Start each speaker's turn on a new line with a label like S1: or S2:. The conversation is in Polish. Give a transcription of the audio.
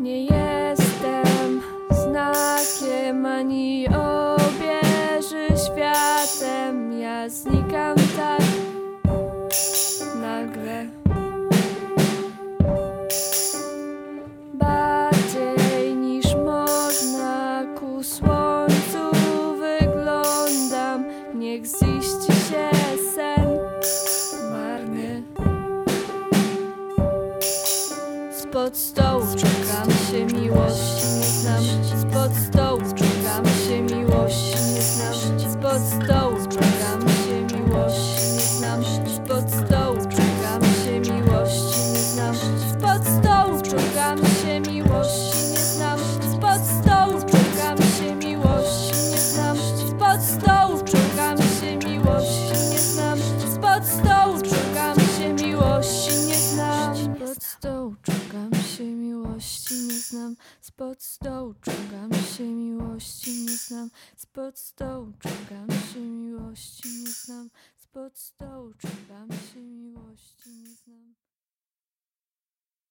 S1: Nie jestem znakiem ani obieży światem. Ja znikam tak nagle. pod stołu Czekam się miłości. Czułam się miłości, nie znam spod stołu. Czułam się miłości, nie znam spod stołu. Czułam się miłości, nie znam spod stołu. Czułam się miłości.